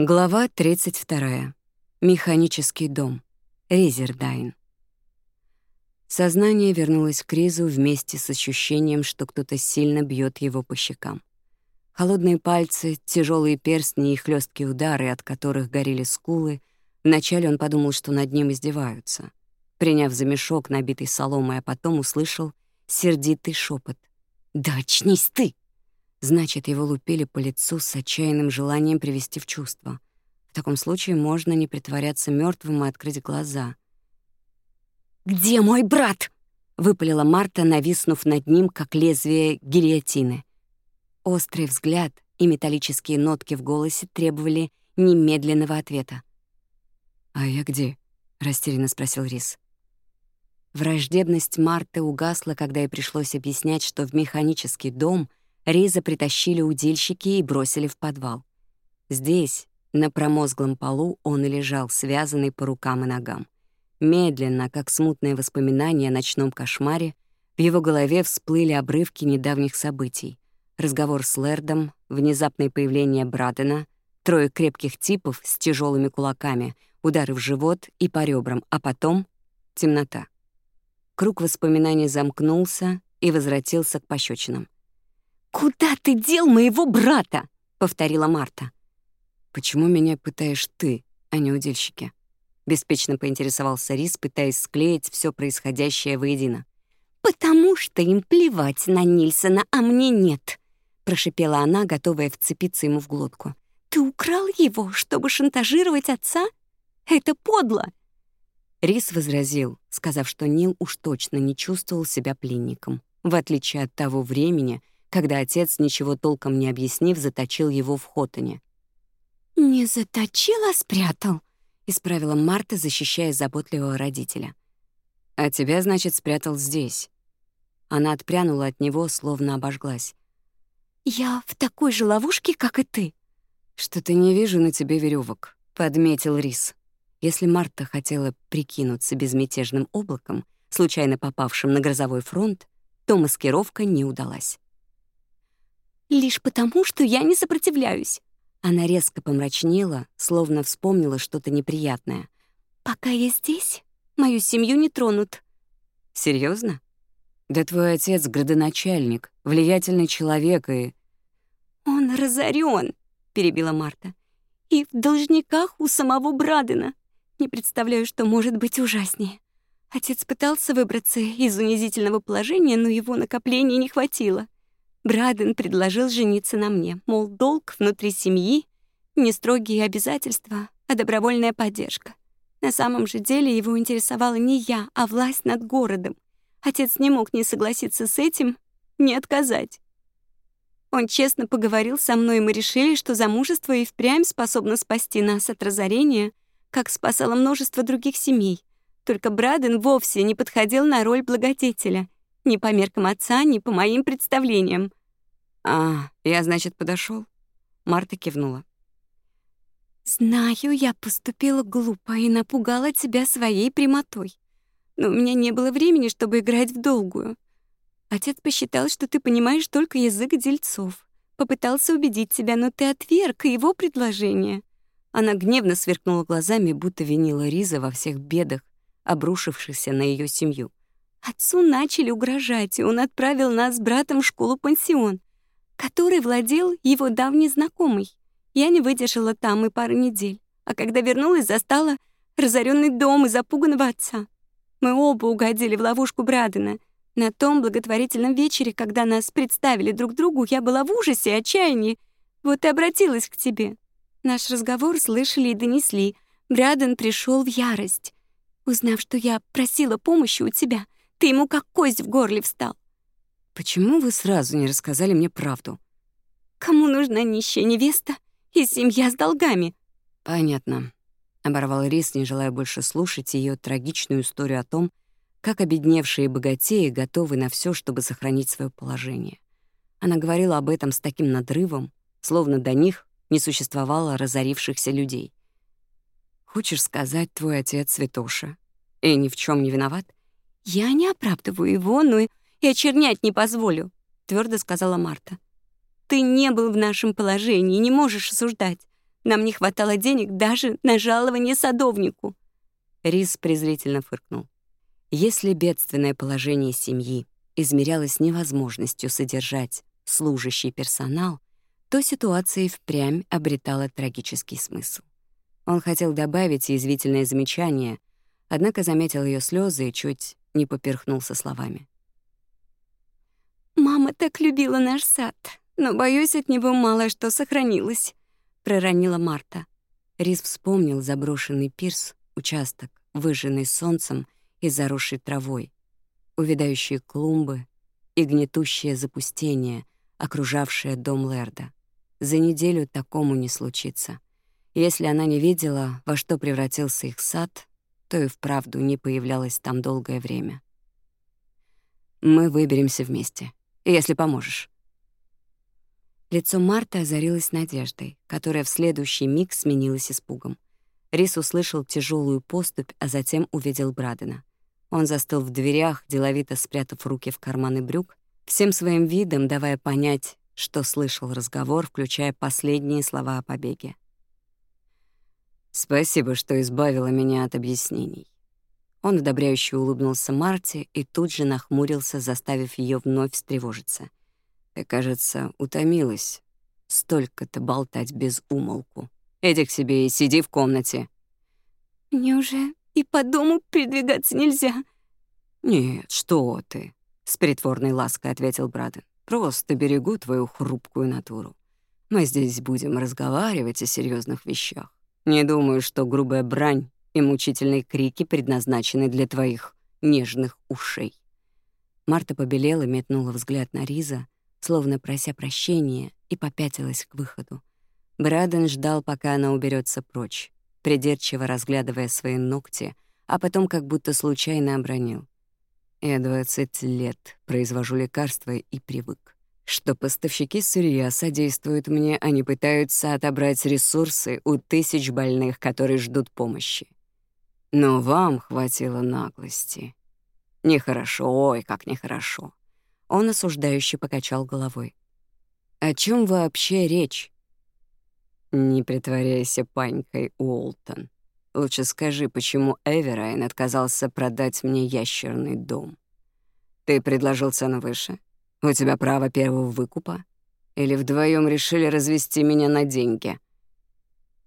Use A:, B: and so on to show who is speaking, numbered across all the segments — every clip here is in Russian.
A: Глава 32. Механический дом. Резердайн. Сознание вернулось к Ризу вместе с ощущением, что кто-то сильно бьет его по щекам. Холодные пальцы, тяжелые перстни и хлесткие удары, от которых горели скулы, вначале он подумал, что над ним издеваются. Приняв за мешок, набитый соломой, а потом услышал сердитый шепот: «Да очнись ты!» Значит, его лупили по лицу с отчаянным желанием привести в чувство. В таком случае можно не притворяться мертвым и открыть глаза. «Где мой брат?» — выпалила Марта, нависнув над ним, как лезвие гильотины. Острый взгляд и металлические нотки в голосе требовали немедленного ответа. «А я где?» — растерянно спросил Рис. Враждебность Марты угасла, когда ей пришлось объяснять, что в механический дом — Рейза притащили удильщики и бросили в подвал. Здесь, на промозглом полу, он и лежал, связанный по рукам и ногам. Медленно, как смутное воспоминание о ночном кошмаре, в его голове всплыли обрывки недавних событий. Разговор с Лэрдом, внезапное появление Брадена, трое крепких типов с тяжелыми кулаками, удары в живот и по ребрам, а потом — темнота. Круг воспоминаний замкнулся и возвратился к пощечинам. «Куда ты дел моего брата?» — повторила Марта. «Почему меня пытаешь ты, а не удильщики?» Беспечно поинтересовался Рис, пытаясь склеить все происходящее воедино. «Потому что им плевать на Нильсона, а мне нет», — прошипела она, готовая вцепиться ему в глотку. «Ты украл его, чтобы шантажировать отца? Это подло!» Рис возразил, сказав, что Нил уж точно не чувствовал себя пленником, в отличие от того времени, когда отец, ничего толком не объяснив, заточил его в Хотане. «Не заточил, а спрятал», — исправила Марта, защищая заботливого родителя. «А тебя, значит, спрятал здесь». Она отпрянула от него, словно обожглась. «Я в такой же ловушке, как и ты». «Что-то не вижу на тебе веревок, подметил Рис. Если Марта хотела прикинуться безмятежным облаком, случайно попавшим на грозовой фронт, то маскировка не удалась лишь потому, что я не сопротивляюсь». Она резко помрачнела, словно вспомнила что-то неприятное. «Пока я здесь, мою семью не тронут». Серьезно? Да твой отец — градоначальник, влиятельный человек и...» «Он разорен, перебила Марта. «И в должниках у самого Брадена. Не представляю, что может быть ужаснее. Отец пытался выбраться из унизительного положения, но его накопления не хватило. Браден предложил жениться на мне. Мол, долг внутри семьи, не строгие обязательства, а добровольная поддержка. На самом же деле его интересовала не я, а власть над городом. Отец не мог не согласиться с этим, не отказать. Он честно поговорил со мной, и мы решили, что замужество и впрямь способно спасти нас от разорения, как спасало множество других семей. Только Браден вовсе не подходил на роль благодетеля. Ни по меркам отца, ни по моим представлениям. «А, я, значит, подошел. Марта кивнула. «Знаю, я поступила глупо и напугала тебя своей прямотой. Но у меня не было времени, чтобы играть в долгую. Отец посчитал, что ты понимаешь только язык дельцов. Попытался убедить тебя, но ты отверг его предложение». Она гневно сверкнула глазами, будто винила Риза во всех бедах, обрушившихся на ее семью. «Отцу начали угрожать, и он отправил нас с братом в школу-пансион который владел его давний знакомый. Я не выдержала там и пару недель, а когда вернулась, застала разоренный дом и запуганного отца. Мы оба угодили в ловушку Брадена. На том благотворительном вечере, когда нас представили друг другу, я была в ужасе и отчаянии. Вот и обратилась к тебе. Наш разговор слышали и донесли. Браден пришел в ярость. Узнав, что я просила помощи у тебя, ты ему как кость в горле встал. Почему вы сразу не рассказали мне правду? Кому нужна нищая невеста и семья с долгами? Понятно. Оборвал Рис, не желая больше слушать ее трагичную историю о том, как обедневшие богатеи готовы на все, чтобы сохранить свое положение. Она говорила об этом с таким надрывом, словно до них не существовало разорившихся людей. «Хочешь сказать, твой отец святоша? И ни в чем не виноват?» «Я не оправдываю его, но и... Я чернять не позволю», — твердо сказала Марта. «Ты не был в нашем положении, не можешь осуждать. Нам не хватало денег даже на жалование садовнику». Рис презрительно фыркнул. Если бедственное положение семьи измерялось невозможностью содержать служащий персонал, то ситуация и впрямь обретала трагический смысл. Он хотел добавить язвительное замечание, однако заметил ее слезы и чуть не поперхнулся словами. «Мама так любила наш сад, но, боюсь, от него мало что сохранилось», — проронила Марта. Рис вспомнил заброшенный пирс, участок, выжженный солнцем и заросший травой, увядающие клумбы и гнетущее запустение, окружавшее дом Лерда. За неделю такому не случится. Если она не видела, во что превратился их сад, то и вправду не появлялась там долгое время. «Мы выберемся вместе», если поможешь». Лицо Марта озарилось надеждой, которая в следующий миг сменилась испугом. Рис услышал тяжелую поступь, а затем увидел Брадена. Он застыл в дверях, деловито спрятав руки в карманы брюк, всем своим видом давая понять, что слышал разговор, включая последние слова о побеге. «Спасибо, что избавила меня от объяснений. Он одобряюще улыбнулся Марте и тут же нахмурился, заставив ее вновь встревожиться. «Ты, кажется, утомилась. Столько-то болтать без умолку. Эти к себе и сиди в комнате».
B: «Мне уже и по дому передвигаться нельзя».
A: «Нет, что ты», — с притворной лаской ответил Браден. «Просто берегу твою хрупкую натуру. Мы здесь будем разговаривать о серьезных вещах. Не думаю, что грубая брань и мучительные крики предназначены для твоих нежных ушей. Марта побелела, метнула взгляд на Риза, словно прося прощения, и попятилась к выходу. Браден ждал, пока она уберется прочь, придирчиво разглядывая свои ногти, а потом как будто случайно обронил. «Я 20 лет произвожу лекарства и привык, что поставщики сырья содействуют мне, а не пытаются отобрать ресурсы у тысяч больных, которые ждут помощи. Но вам хватило наглости. Нехорошо, ой, как нехорошо. Он осуждающе покачал головой. О чем вообще речь? Не притворяйся панькой, Уолтон. Лучше скажи, почему Эверайн отказался продать мне ящерный дом. Ты предложил цену выше? У тебя право первого выкупа? Или вдвоем решили развести меня на деньги?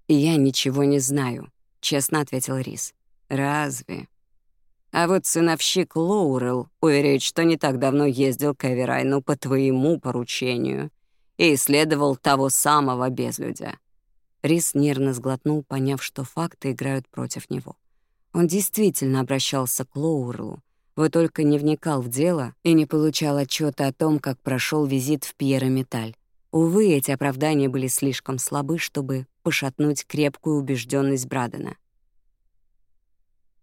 A: Я ничего не знаю, честно ответил Рис. Разве? А вот сыновщик Лоурел уверяет, что не так давно ездил к Эверайну по твоему поручению и исследовал того самого безлюдя. Рис нервно сглотнул, поняв, что факты играют против него. Он действительно обращался к Лоурелу, вы только не вникал в дело и не получал отчета о том, как прошел визит в Пьера Металь. Увы, эти оправдания были слишком слабы, чтобы пошатнуть крепкую убежденность Брадена.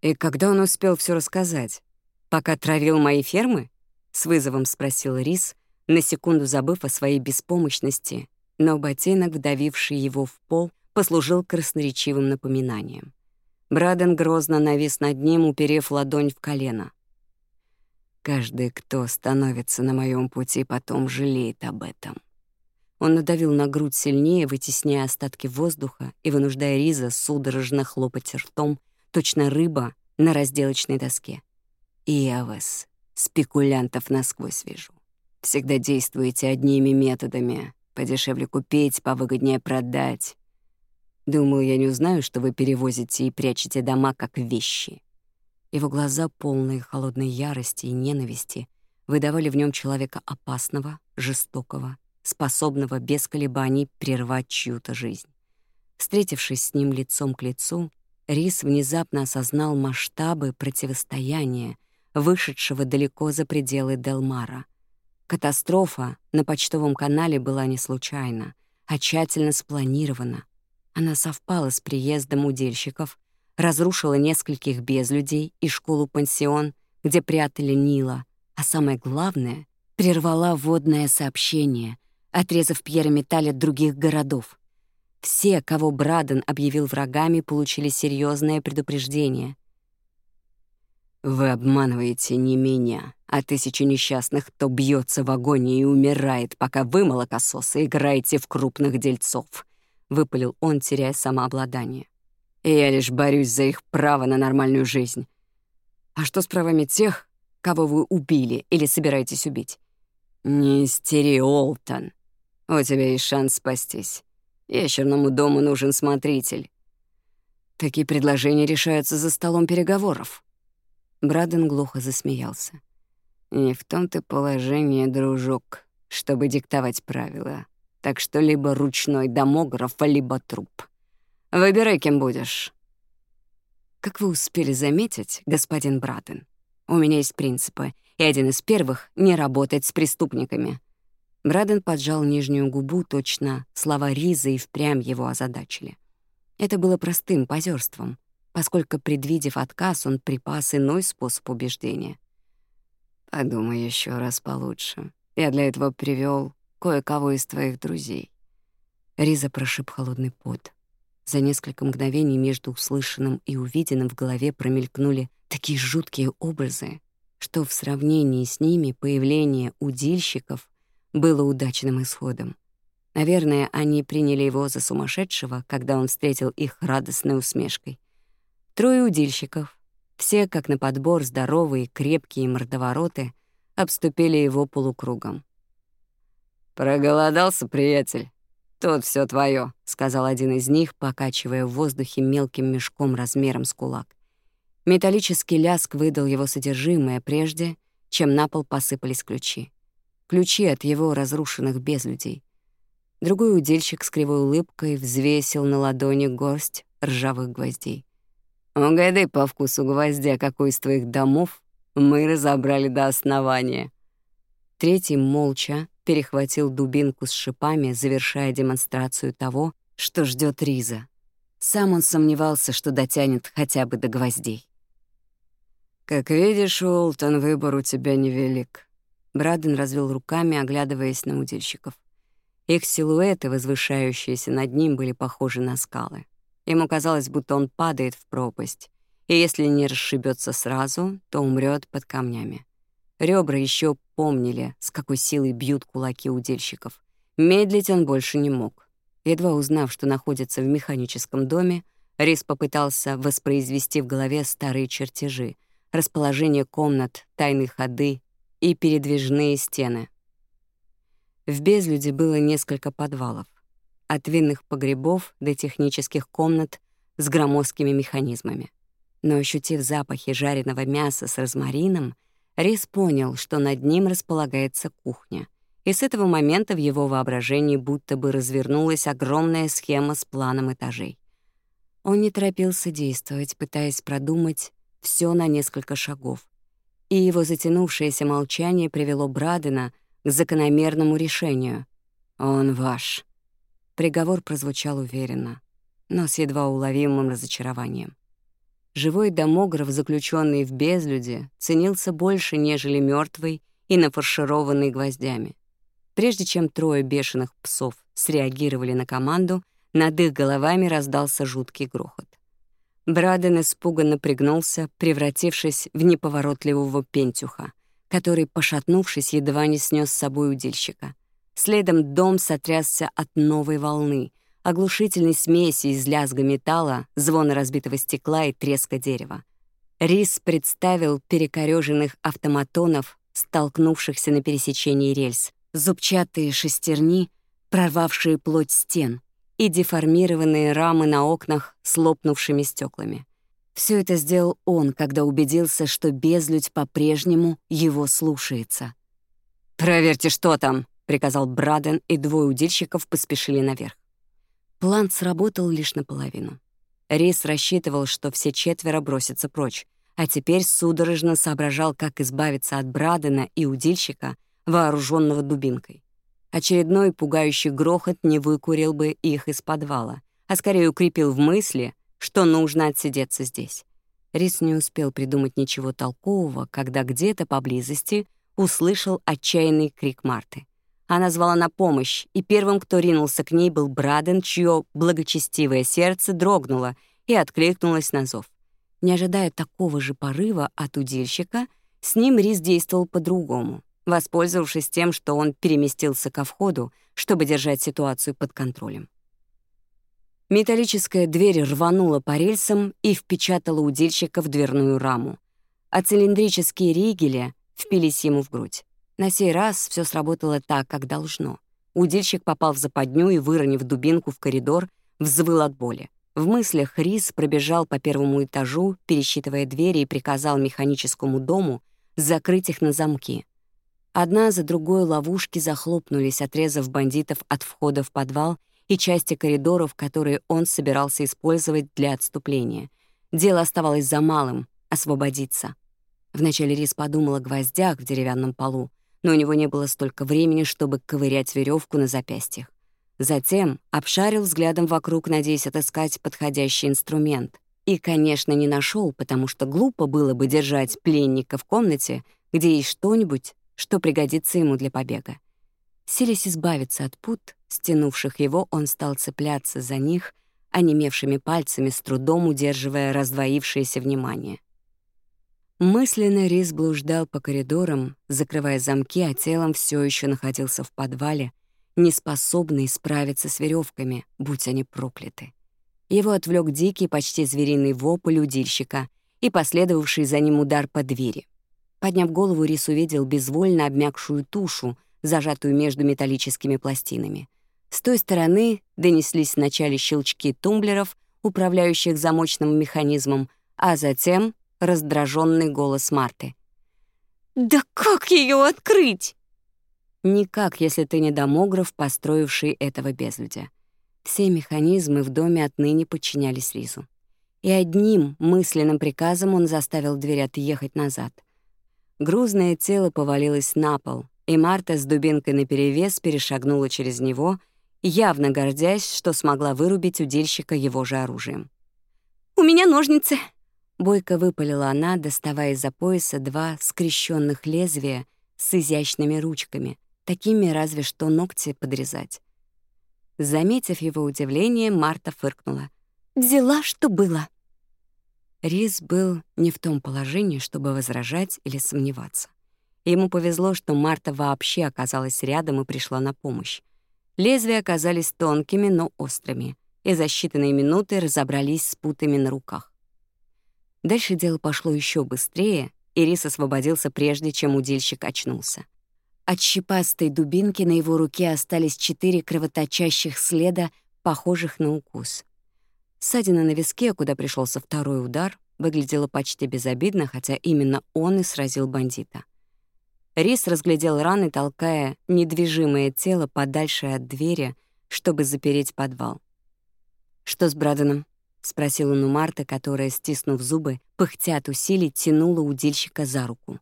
A: «И когда он успел все рассказать? Пока травил мои фермы?» — с вызовом спросил Рис, на секунду забыв о своей беспомощности, но ботинок, вдавивший его в пол, послужил красноречивым напоминанием. Браден грозно навис над ним, уперев ладонь в колено. «Каждый, кто становится на моем пути, потом жалеет об этом». Он надавил на грудь сильнее, вытесняя остатки воздуха и вынуждая Риза судорожно хлопать ртом, точно рыба на разделочной доске. И я вас, спекулянтов, насквозь вижу. Всегда действуете одними методами. Подешевле купить, повыгоднее продать. Думал, я не узнаю, что вы перевозите и прячете дома как вещи. Его глаза, полные холодной ярости и ненависти, выдавали в нем человека опасного, жестокого, способного без колебаний прервать чью-то жизнь. Встретившись с ним лицом к лицу, Рис внезапно осознал масштабы противостояния, вышедшего далеко за пределы Делмара. Катастрофа на почтовом канале была не случайна, а тщательно спланирована. Она совпала с приездом удельщиков, разрушила нескольких безлюдей и школу-пансион, где прятали Нила, а самое главное — прервала водное сообщение, отрезав Пьера Металь от других городов. Все, кого Браден объявил врагами, получили серьезное предупреждение. «Вы обманываете не меня, а тысячи несчастных, кто бьется в агонии и умирает, пока вы, молокососы, играете в крупных дельцов», — выпалил он, теряя самообладание. «Я лишь борюсь за их право на нормальную жизнь. А что с правами тех, кого вы убили или собираетесь убить?» «Не истери, Олтон. У тебя есть шанс спастись». Вечерному дому нужен смотритель. Такие предложения решаются за столом переговоров. Браден глухо засмеялся. Не в том ты -то положение, дружок, чтобы диктовать правила. Так что либо ручной домограф, либо труп. Выбирай, кем будешь. Как вы успели заметить, господин Браден, у меня есть принципы, и один из первых — не работать с преступниками. Браден поджал нижнюю губу точно, слова Ризы и впрямь его озадачили. Это было простым позерством, поскольку, предвидев отказ, он припас иной способ убеждения. «Подумай еще раз получше. Я для этого привел кое-кого из твоих друзей». Риза прошиб холодный пот. За несколько мгновений между услышанным и увиденным в голове промелькнули такие жуткие образы, что в сравнении с ними появление удильщиков было удачным исходом. Наверное, они приняли его за сумасшедшего, когда он встретил их радостной усмешкой. Трое удильщиков, все как на подбор здоровые, крепкие мордовороты, обступили его полукругом. «Проголодался, приятель. Тут все твое, сказал один из них, покачивая в воздухе мелким мешком размером с кулак. Металлический ляск выдал его содержимое прежде, чем на пол посыпались ключи ключи от его разрушенных без людей. Другой удильщик с кривой улыбкой взвесил на ладони горсть ржавых гвоздей. «Угадай по вкусу гвоздя, какой из твоих домов мы разобрали до основания». Третий молча перехватил дубинку с шипами, завершая демонстрацию того, что ждет Риза. Сам он сомневался, что дотянет хотя бы до гвоздей. «Как видишь, Уолтон, выбор у тебя невелик», Браден развел руками, оглядываясь на удильщиков. Их силуэты, возвышающиеся над ним, были похожи на скалы. Ему казалось, будто он падает в пропасть, и если не расшибется сразу, то умрет под камнями. Ребра еще помнили, с какой силой бьют кулаки удильщиков. Медлить он больше не мог. Едва узнав, что находится в механическом доме, Рис попытался воспроизвести в голове старые чертежи, расположение комнат, тайные ходы, и передвижные стены. В безлюде было несколько подвалов, от винных погребов до технических комнат с громоздкими механизмами. Но ощутив запахи жареного мяса с розмарином, Рис понял, что над ним располагается кухня, и с этого момента в его воображении будто бы развернулась огромная схема с планом этажей. Он не торопился действовать, пытаясь продумать все на несколько шагов, и его затянувшееся молчание привело Брадена к закономерному решению. «Он ваш». Приговор прозвучал уверенно, но с едва уловимым разочарованием. Живой домограф, заключенный в безлюде, ценился больше, нежели мертвый и нафаршированный гвоздями. Прежде чем трое бешеных псов среагировали на команду, над их головами раздался жуткий грохот. Браден испуганно пригнулся, превратившись в неповоротливого пентюха, который, пошатнувшись, едва не снес с собой удильщика. Следом дом сотрясся от новой волны, оглушительной смеси из лязга металла, звона разбитого стекла и треска дерева. Рис представил перекорёженных автоматонов, столкнувшихся на пересечении рельс, зубчатые шестерни, прорвавшие плоть стен — и деформированные рамы на окнах с лопнувшими стеклами. Все это сделал он, когда убедился, что безлюдь по-прежнему его слушается. «Проверьте, что там!» — приказал Браден, и двое удильщиков поспешили наверх. План сработал лишь наполовину. Рис рассчитывал, что все четверо бросятся прочь, а теперь судорожно соображал, как избавиться от Брадена и удильщика, вооруженного дубинкой. Очередной пугающий грохот не выкурил бы их из подвала, а скорее укрепил в мысли, что нужно отсидеться здесь. Рис не успел придумать ничего толкового, когда где-то поблизости услышал отчаянный крик Марты. Она звала на помощь, и первым, кто ринулся к ней, был Браден, чье благочестивое сердце дрогнуло и откликнулось на зов. Не ожидая такого же порыва от удильщика, с ним Рис действовал по-другому воспользовавшись тем, что он переместился ко входу, чтобы держать ситуацию под контролем. Металлическая дверь рванула по рельсам и впечатала удильщика в дверную раму, а цилиндрические ригели впились ему в грудь. На сей раз все сработало так, как должно. Удильщик попал в западню и, выронив дубинку в коридор, взвыл от боли. В мыслях Рис пробежал по первому этажу, пересчитывая двери и приказал механическому дому закрыть их на замки — Одна за другой ловушки захлопнулись, отрезав бандитов от входа в подвал и части коридоров, которые он собирался использовать для отступления. Дело оставалось за малым — освободиться. Вначале Рис подумал о гвоздях в деревянном полу, но у него не было столько времени, чтобы ковырять веревку на запястьях. Затем обшарил взглядом вокруг, надеясь отыскать подходящий инструмент. И, конечно, не нашел, потому что глупо было бы держать пленника в комнате, где есть что-нибудь, что пригодится ему для побега. Силясь избавиться от пут, стянувших его, он стал цепляться за них, онемевшими пальцами, с трудом удерживая раздвоившееся внимание. Мысленно Рис блуждал по коридорам, закрывая замки, а телом все еще находился в подвале, неспособный справиться с веревками, будь они прокляты. Его отвлек дикий, почти звериный вопль удильщика и последовавший за ним удар по двери — Подняв голову, Рис увидел безвольно обмякшую тушу, зажатую между металлическими пластинами. С той стороны донеслись сначала щелчки тумблеров, управляющих замочным механизмом, а затем раздраженный голос Марты.
B: «Да как ее открыть?»
A: «Никак, если ты не домограф, построивший этого безлюдя». Все механизмы в доме отныне подчинялись Ризу. И одним мысленным приказом он заставил дверь отъехать назад — Грузное тело повалилось на пол, и Марта с дубинкой наперевес перешагнула через него, явно гордясь, что смогла вырубить удильщика его же оружием.
B: «У меня ножницы!»
A: Бойко выпалила она, доставая из-за пояса два скрещенных лезвия с изящными ручками, такими разве что ногти подрезать. Заметив его удивление, Марта фыркнула.
B: «Взяла, что было!»
A: Рис был не в том положении, чтобы возражать или сомневаться. Ему повезло, что Марта вообще оказалась рядом и пришла на помощь. Лезвия оказались тонкими, но острыми, и за считанные минуты разобрались с путами на руках. Дальше дело пошло еще быстрее, и Рис освободился прежде, чем удильщик очнулся. От щепастой дубинки на его руке остались четыре кровоточащих следа, похожих на укус. Ссадина на виске, куда пришелся второй удар, выглядела почти безобидно, хотя именно он и сразил бандита. Рис разглядел раны, толкая недвижимое тело подальше от двери, чтобы запереть подвал. «Что с Браденом?» — спросил он у Марта, которая, стиснув зубы, пыхтя от усилий, тянула удильщика за руку.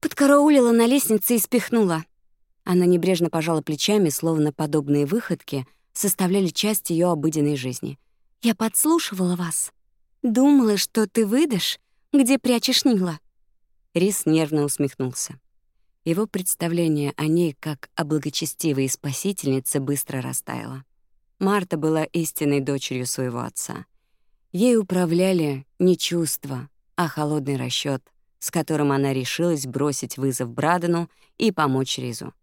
B: «Подкараулила на лестнице и спихнула».
A: Она небрежно пожала плечами, словно подобные выходки составляли часть ее обыденной жизни —
B: я подслушивала вас. Думала, что ты выдашь, где прячешь Нила».
A: Рис нервно усмехнулся. Его представление о ней как о благочестивой спасительнице быстро растаяло. Марта была истинной дочерью своего отца. Ей управляли не чувства, а холодный расчет, с которым она решилась бросить вызов Брадену и помочь Ризу.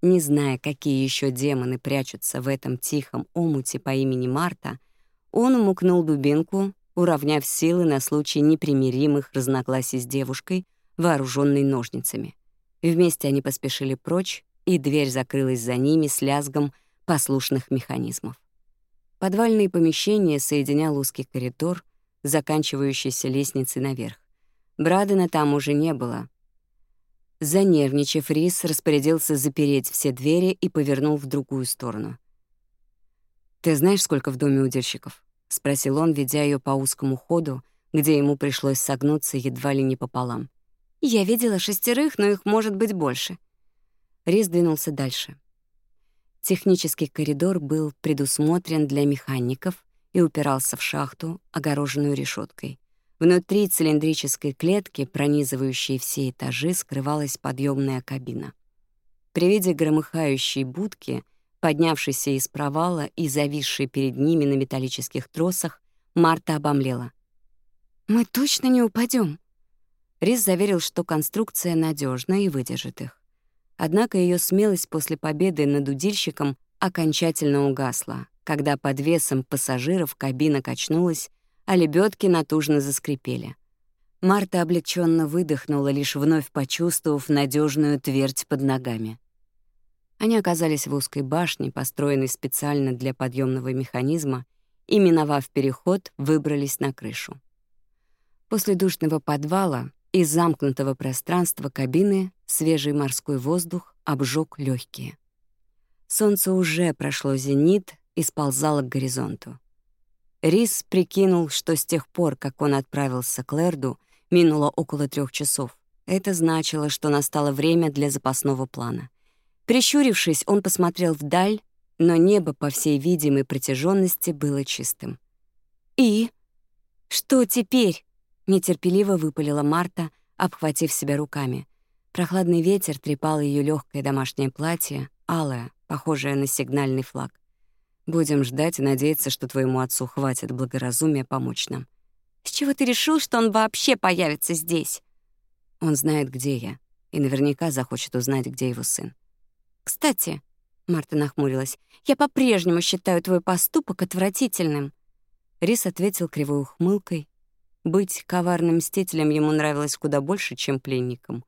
A: Не зная, какие еще демоны прячутся в этом тихом омуте по имени Марта, он умукнул дубинку, уравняв силы на случай непримиримых разногласий с девушкой, вооруженной ножницами. Вместе они поспешили прочь, и дверь закрылась за ними с лязгом послушных механизмов. Подвальные помещения соединял узкий коридор, заканчивающийся лестницей наверх. Брадена там уже не было. Занервничав, Рис распорядился запереть все двери и повернул в другую сторону — «Ты знаешь, сколько в доме удильщиков?» — спросил он, ведя ее по узкому ходу, где ему пришлось согнуться едва ли не пополам.
B: «Я видела шестерых, но их может быть больше».
A: Рис двинулся дальше. Технический коридор был предусмотрен для механиков и упирался в шахту, огороженную решеткой. Внутри цилиндрической клетки, пронизывающей все этажи, скрывалась подъемная кабина. При виде громыхающей будки — Поднявшийся из провала и зависший перед ними на металлических тросах, Марта обомлела.
B: «Мы точно не упадем.
A: Рис заверил, что конструкция надежна и выдержит их. Однако ее смелость после победы над удильщиком окончательно угасла, когда под весом пассажиров кабина качнулась, а лебедки натужно заскрипели. Марта облегченно выдохнула, лишь вновь почувствовав надежную твердь под ногами. Они оказались в узкой башне, построенной специально для подъемного механизма, и, миновав переход, выбрались на крышу. После душного подвала из замкнутого пространства кабины свежий морской воздух обжег легкие. Солнце уже прошло зенит и сползало к горизонту. Рис прикинул, что с тех пор, как он отправился к Лерду, минуло около трех часов. Это значило, что настало время для запасного плана — Прищурившись, он посмотрел вдаль, но небо, по всей видимой протяженности, было чистым. «И? Что теперь?» — нетерпеливо выпалила Марта, обхватив себя руками. Прохладный ветер трепал ее легкое домашнее платье, алое, похожее на сигнальный флаг. «Будем ждать и надеяться, что твоему отцу хватит благоразумия помочь нам».
B: «С чего ты решил, что он вообще появится здесь?»
A: «Он знает, где я, и наверняка захочет узнать, где его сын».
B: «Кстати», — Марта нахмурилась, «я по-прежнему считаю твой поступок отвратительным».
A: Рис ответил кривой ухмылкой. Быть коварным мстителем ему нравилось куда больше, чем пленником.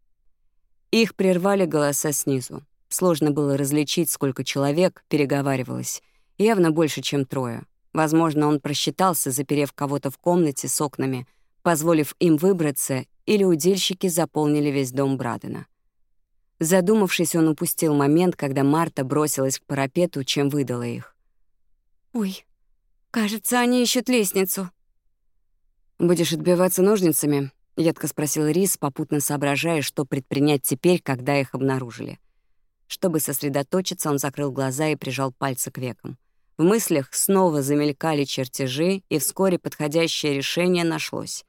A: Их прервали голоса снизу. Сложно было различить, сколько человек переговаривалось. Явно больше, чем трое. Возможно, он просчитался, заперев кого-то в комнате с окнами, позволив им выбраться, или удильщики заполнили весь дом Брадена. Задумавшись, он упустил момент, когда Марта бросилась к парапету, чем выдала их.
B: «Ой, кажется, они ищут лестницу».
A: «Будешь отбиваться ножницами?» — едко спросил Рис, попутно соображая, что предпринять теперь, когда их обнаружили. Чтобы сосредоточиться, он закрыл глаза и прижал пальцы к векам. В мыслях снова замелькали чертежи, и вскоре подходящее решение нашлось.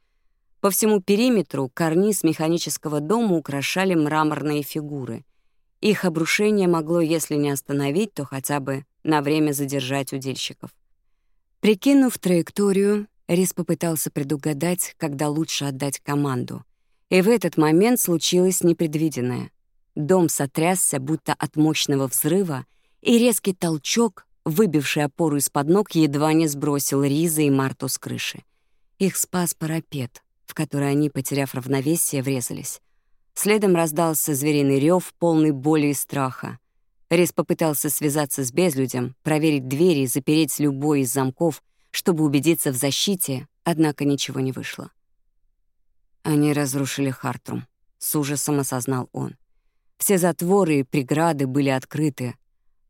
A: По всему периметру карниз механического дома украшали мраморные фигуры. Их обрушение могло, если не остановить, то хотя бы на время задержать удильщиков. Прикинув траекторию, Рис попытался предугадать, когда лучше отдать команду. И в этот момент случилось непредвиденное. Дом сотрясся, будто от мощного взрыва, и резкий толчок, выбивший опору из-под ног, едва не сбросил Риза и Марту с крыши. Их спас парапет — в который они, потеряв равновесие, врезались. Следом раздался звериный рев, полный боли и страха. Рез попытался связаться с безлюдем, проверить двери и запереть любой из замков, чтобы убедиться в защите, однако ничего не вышло. Они разрушили Хартрум, с ужасом осознал он. Все затворы и преграды были открыты,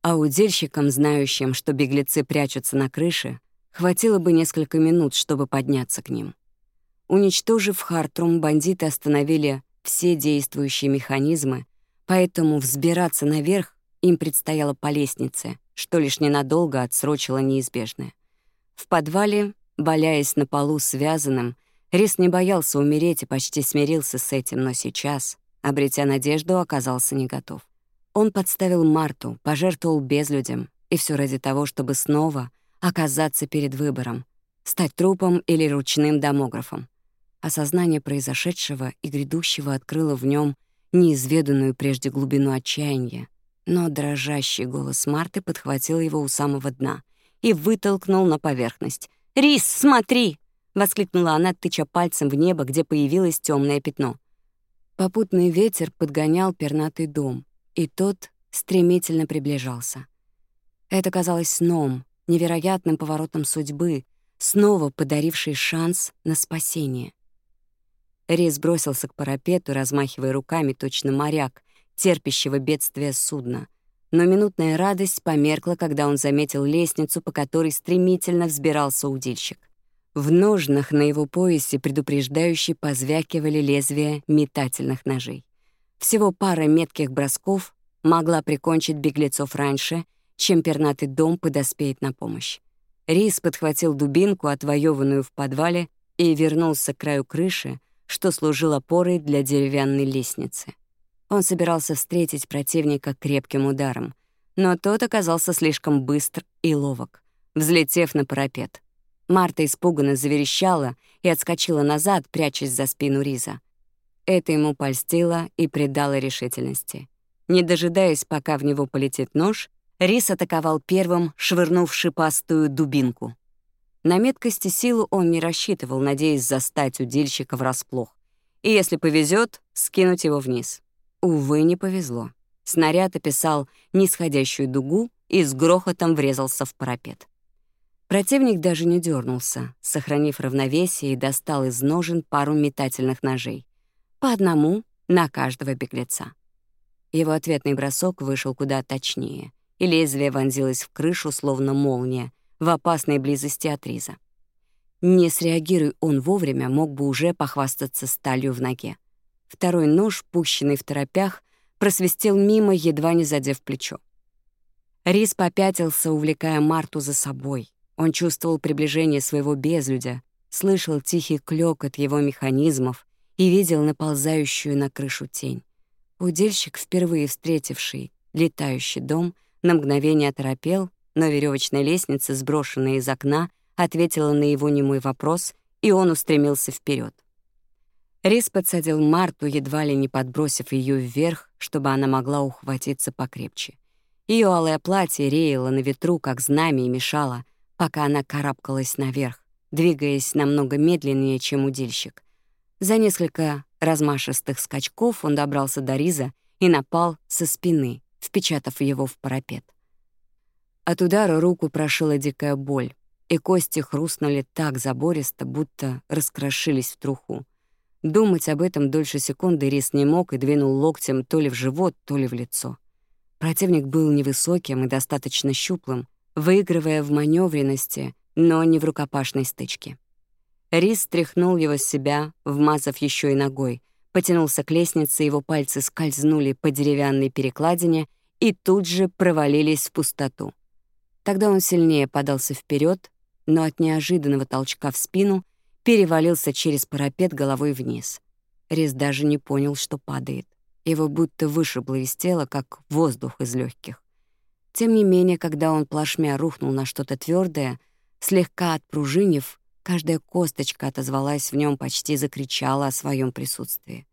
A: а удельщикам, знающим, что беглецы прячутся на крыше, хватило бы несколько минут, чтобы подняться к ним. Уничтожив Хартрум, бандиты остановили все действующие механизмы, поэтому взбираться наверх им предстояло по лестнице, что лишь ненадолго отсрочило неизбежное. В подвале, валяясь на полу связанным, Рис не боялся умереть и почти смирился с этим, но сейчас, обретя надежду, оказался не готов. Он подставил Марту, пожертвовал безлюдям, и все ради того, чтобы снова оказаться перед выбором — стать трупом или ручным домографом. Осознание произошедшего и грядущего открыло в нем неизведанную прежде глубину отчаяния. Но дрожащий голос Марты подхватил его у самого дна и вытолкнул на поверхность. «Рис, смотри!» — воскликнула она, тыча пальцем в небо, где появилось темное пятно. Попутный ветер подгонял пернатый дом, и тот стремительно приближался. Это казалось сном, невероятным поворотом судьбы, снова подарившей шанс на спасение. Рей бросился к парапету, размахивая руками точно моряк, терпящего бедствия судна. Но минутная радость померкла, когда он заметил лестницу, по которой стремительно взбирался удильщик. В ножнах на его поясе предупреждающе позвякивали лезвия метательных ножей. Всего пара метких бросков могла прикончить беглецов раньше, чем пернатый дом подоспеет на помощь. Рис подхватил дубинку, отвоеванную в подвале, и вернулся к краю крыши, что служил опорой для деревянной лестницы. Он собирался встретить противника крепким ударом, но тот оказался слишком быстр и ловок, взлетев на парапет. Марта испуганно заверещала и отскочила назад, прячась за спину Риза. Это ему польстило и придало решительности. Не дожидаясь, пока в него полетит нож, Рис атаковал первым, швырнув шипастую дубинку — на меткости силу он не рассчитывал, надеясь застать удильщика врасплох. И если повезет, скинуть его вниз. Увы, не повезло. Снаряд описал нисходящую дугу и с грохотом врезался в парапет. Противник даже не дернулся, сохранив равновесие и достал из ножен пару метательных ножей. По одному на каждого беглеца. Его ответный бросок вышел куда точнее, и лезвие вонзилось в крышу, словно молния, в опасной близости от Риза. Не среагируй он вовремя, мог бы уже похвастаться сталью в ноге. Второй нож, пущенный в торопях, просвистел мимо, едва не задев плечо. Риз попятился, увлекая Марту за собой. Он чувствовал приближение своего безлюдя, слышал тихий клёкот его механизмов и видел наползающую на крышу тень. Удельщик, впервые встретивший летающий дом, на мгновение оторопел но веревочная лестница, сброшенная из окна, ответила на его немой вопрос, и он устремился вперед. Рис подсадил Марту, едва ли не подбросив ее вверх, чтобы она могла ухватиться покрепче. Ее алое платье реяло на ветру, как знамя, и мешало, пока она карабкалась наверх, двигаясь намного медленнее, чем удильщик. За несколько размашистых скачков он добрался до Риза и напал со спины, впечатав его в парапет. От удара руку прошила дикая боль, и кости хрустнули так забористо, будто раскрошились в труху. Думать об этом дольше секунды Рис не мог и двинул локтем то ли в живот, то ли в лицо. Противник был невысоким и достаточно щуплым, выигрывая в маневренности, но не в рукопашной стычке. Рис стряхнул его с себя, вмазав еще и ногой, потянулся к лестнице, его пальцы скользнули по деревянной перекладине и тут же провалились в пустоту. Тогда он сильнее подался вперед, но от неожиданного толчка в спину перевалился через парапет головой вниз. Рез даже не понял, что падает. Его будто вышибло из тела, как воздух из легких. Тем не менее, когда он плашмя рухнул на что-то твердое, слегка отпружинив, каждая косточка отозвалась в нем почти закричала о своем присутствии.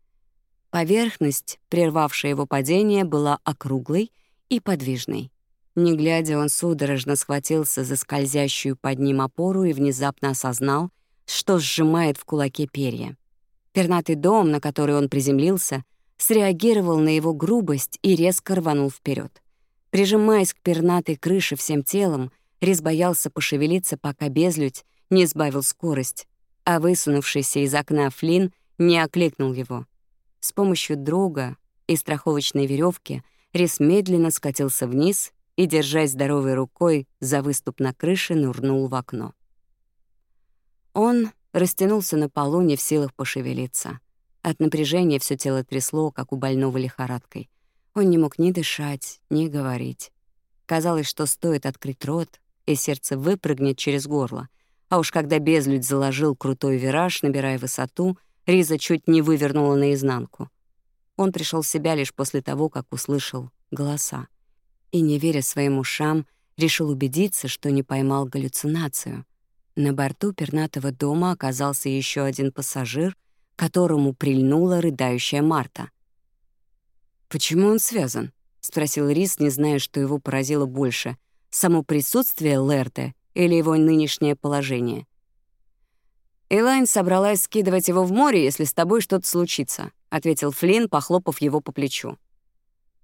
A: Поверхность, прервавшая его падение, была округлой и подвижной. Не глядя, он судорожно схватился за скользящую под ним опору и внезапно осознал, что сжимает в кулаке перья. Пернатый дом, на который он приземлился, среагировал на его грубость и резко рванул вперед. Прижимаясь к пернатой крыше всем телом, Рис боялся пошевелиться, пока безлюдь не сбавил скорость, а высунувшийся из окна Флин не окликнул его. С помощью друга и страховочной веревки Рис медленно скатился вниз и, держась здоровой рукой за выступ на крыше, нырнул в окно. Он растянулся на полу, не в силах пошевелиться. От напряжения все тело трясло, как у больного лихорадкой. Он не мог ни дышать, ни говорить. Казалось, что стоит открыть рот, и сердце выпрыгнет через горло. А уж когда безлюдь заложил крутой вираж, набирая высоту, Риза чуть не вывернула наизнанку. Он пришел в себя лишь после того, как услышал голоса и, не веря своим ушам, решил убедиться, что не поймал галлюцинацию. На борту пернатого дома оказался еще один пассажир, которому прильнула рыдающая Марта. «Почему он связан?» — спросил Рис, не зная, что его поразило больше — само присутствие Лерте или его нынешнее положение. «Элайн собралась скидывать его в море, если с тобой что-то случится», — ответил Флинн, похлопав его по плечу.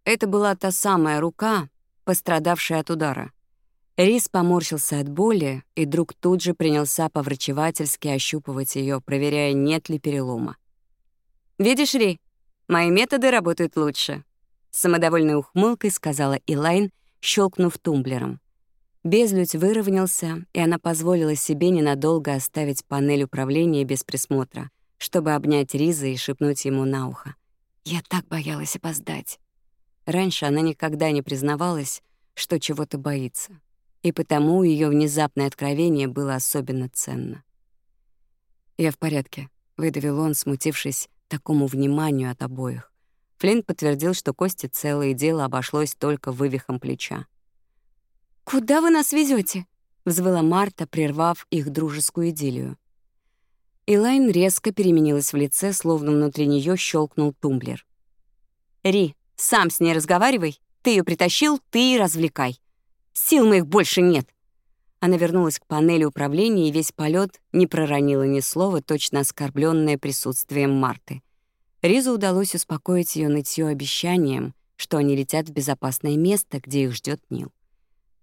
A: Это была та самая рука, пострадавший от удара. Рис поморщился от боли, и друг тут же принялся поврачевательски ощупывать ее, проверяя, нет ли перелома. «Видишь, Ри, мои методы работают лучше», — самодовольной ухмылкой сказала Илайн, щелкнув тумблером. Безлюдь выровнялся, и она позволила себе ненадолго оставить панель управления без присмотра, чтобы обнять Риза и шепнуть ему на ухо. «Я так боялась опоздать». Раньше она никогда не признавалась, что чего-то боится, и потому ее внезапное откровение было особенно ценно. «Я в порядке», — выдавил он, смутившись такому вниманию от обоих. Флинт подтвердил, что Кости целое дело обошлось только вывихом плеча.
B: «Куда вы нас везете?
A: взвыла Марта, прервав их дружескую идиллию. Элайн резко переменилась в лице, словно внутри нее щелкнул тумблер. «Ри, сам с ней разговаривай. Ты ее притащил, ты и развлекай. Сил моих больше нет. Она вернулась к панели управления и весь полет не проронила ни слова, точно оскорбленное присутствием Марты. Ризу удалось успокоить ее нытьё обещанием, что они летят в безопасное место, где их ждет Нил.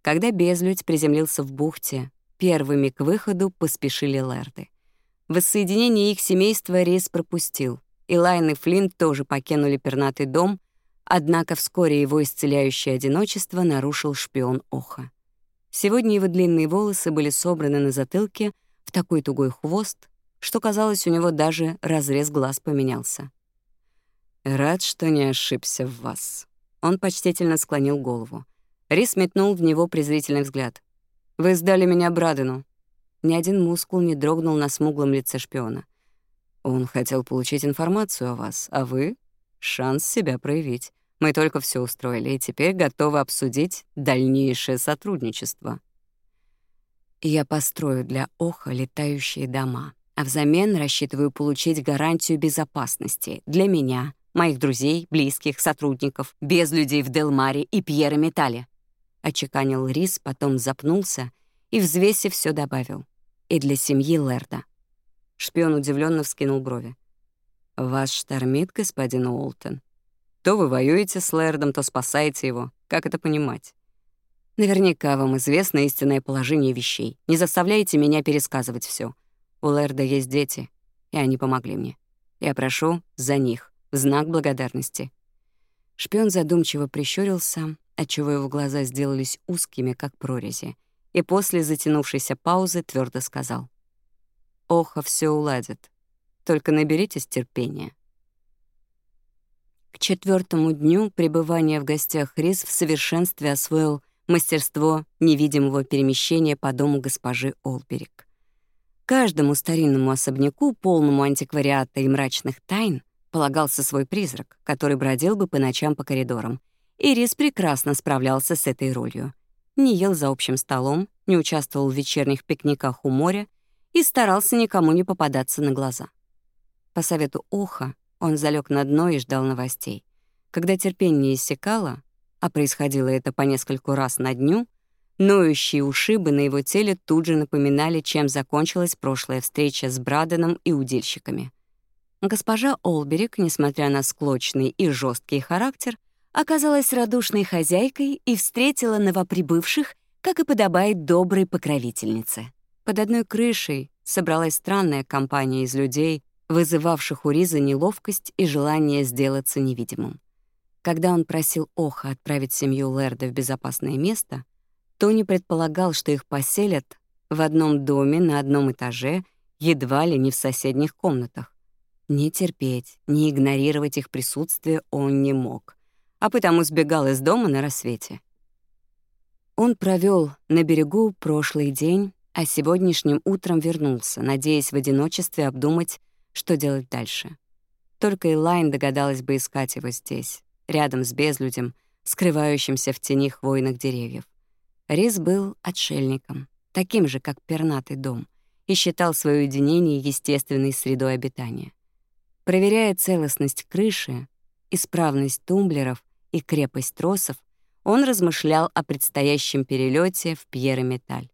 A: Когда безлюдь приземлился в бухте, первыми к выходу поспешили лэрды. Воссоединение их семейства Риз пропустил, и Лайн и Флинт тоже покинули пернатый дом — Однако вскоре его исцеляющее одиночество нарушил шпион Оха. Сегодня его длинные волосы были собраны на затылке в такой тугой хвост, что, казалось, у него даже разрез глаз поменялся. «Рад, что не ошибся в вас». Он почтительно склонил голову. Рис метнул в него презрительный взгляд. «Вы сдали меня Брадену». Ни один мускул не дрогнул на смуглом лице шпиона. «Он хотел получить информацию о вас, а вы — шанс себя проявить. Мы только все устроили и теперь готовы обсудить дальнейшее сотрудничество. Я построю для Оха летающие дома, а взамен рассчитываю получить гарантию безопасности для меня, моих друзей, близких, сотрудников, без людей в Делмаре и Пьера Металле. Очеканил Рис, потом запнулся и, взвесив все добавил. И для семьи Лерда. Шпион удивленно вскинул брови. «Вас штормит, господин Уолтон?» То вы воюете с Лэрдом, то спасаете его. Как это понимать? Наверняка вам известно истинное положение вещей. Не заставляйте меня пересказывать все. У Лэрда есть дети, и они помогли мне. Я прошу за них, в знак благодарности. Шпион задумчиво прищурился, отчего его глаза сделались узкими, как прорези, и после затянувшейся паузы твердо сказал. «Оха все уладит. Только наберитесь терпения». К четвертому дню пребывания в гостях Рис в совершенстве освоил мастерство невидимого перемещения по дому госпожи Олберик. Каждому старинному особняку, полному антиквариата и мрачных тайн, полагался свой призрак, который бродил бы по ночам по коридорам. И Рис прекрасно справлялся с этой ролью. Не ел за общим столом, не участвовал в вечерних пикниках у моря и старался никому не попадаться на глаза. По совету Оха, он залег на дно и ждал новостей. Когда терпение иссякало, а происходило это по нескольку раз на дню, ноющие ушибы на его теле тут же напоминали, чем закончилась прошлая встреча с Браденом и удильщиками. Госпожа Олберик, несмотря на склочный и жесткий характер, оказалась радушной хозяйкой и встретила новоприбывших, как и подобает доброй покровительнице. Под одной крышей собралась странная компания из людей, вызывавших у Риза неловкость и желание сделаться невидимым. Когда он просил Оха отправить семью Лерда в безопасное место, то не предполагал, что их поселят в одном доме на одном этаже, едва ли не в соседних комнатах. Не терпеть, не игнорировать их присутствие он не мог, а потому сбегал из дома на рассвете. Он провел на берегу прошлый день, а сегодняшним утром вернулся, надеясь в одиночестве обдумать что делать дальше. Только Элайн догадалась бы искать его здесь, рядом с безлюдем, скрывающимся в тени хвойных деревьев. Рис был отшельником, таким же, как пернатый дом, и считал свое уединение естественной средой обитания. Проверяя целостность крыши, исправность тумблеров и крепость тросов, он размышлял о предстоящем перелете в Пьерометаль.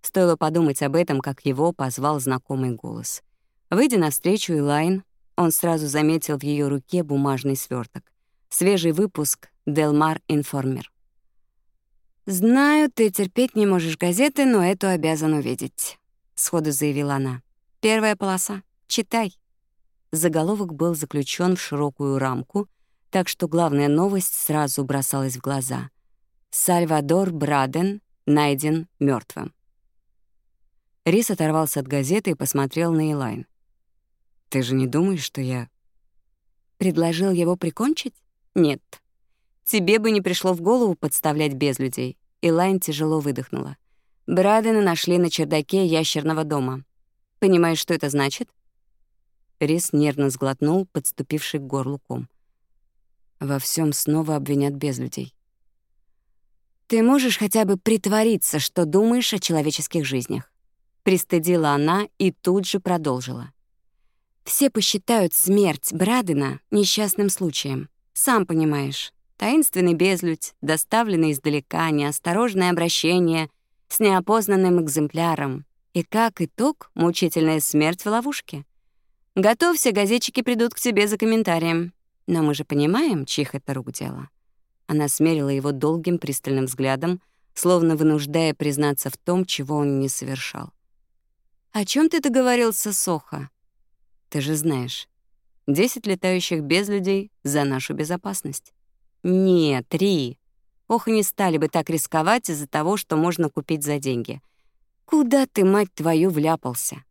A: Стоило подумать об этом, как его позвал знакомый голос — Выйдя навстречу Элайн, он сразу заметил в ее руке бумажный сверток. Свежий выпуск «Делмар Информер». «Знаю, ты терпеть не можешь газеты, но эту обязан увидеть», — сходу заявила она. «Первая полоса. Читай». Заголовок был заключен в широкую рамку, так что главная новость сразу бросалась в глаза. «Сальвадор Браден найден мертвым. Рис оторвался от газеты и посмотрел на Элайн. Ты же не думаешь, что я...» «Предложил его прикончить? Нет. Тебе бы не пришло в голову подставлять без людей». Илайн тяжело выдохнула. Брадена нашли на чердаке ящерного дома. Понимаешь, что это значит? Рис нервно сглотнул, подступивший к горлу ком. Во всем снова обвинят без людей. Ты можешь хотя бы притвориться, что думаешь о человеческих жизнях. Пристыдила она и тут же продолжила. Все посчитают смерть Брадена несчастным случаем. Сам понимаешь, таинственный безлюдь, доставленный издалека, неосторожное обращение с неопознанным экземпляром. И как итог — мучительная смерть в ловушке. Готовься, газетчики придут к тебе за комментарием. Но мы же понимаем, чьих это рук дело. Она смерила его долгим пристальным взглядом, словно вынуждая признаться в том, чего он не совершал. «О чем ты договорился, Соха?» Ты же знаешь. 10 летающих без людей за нашу безопасность. Не, три. Ох, не стали бы так рисковать из-за того, что можно купить за деньги. Куда ты, мать твою, вляпался?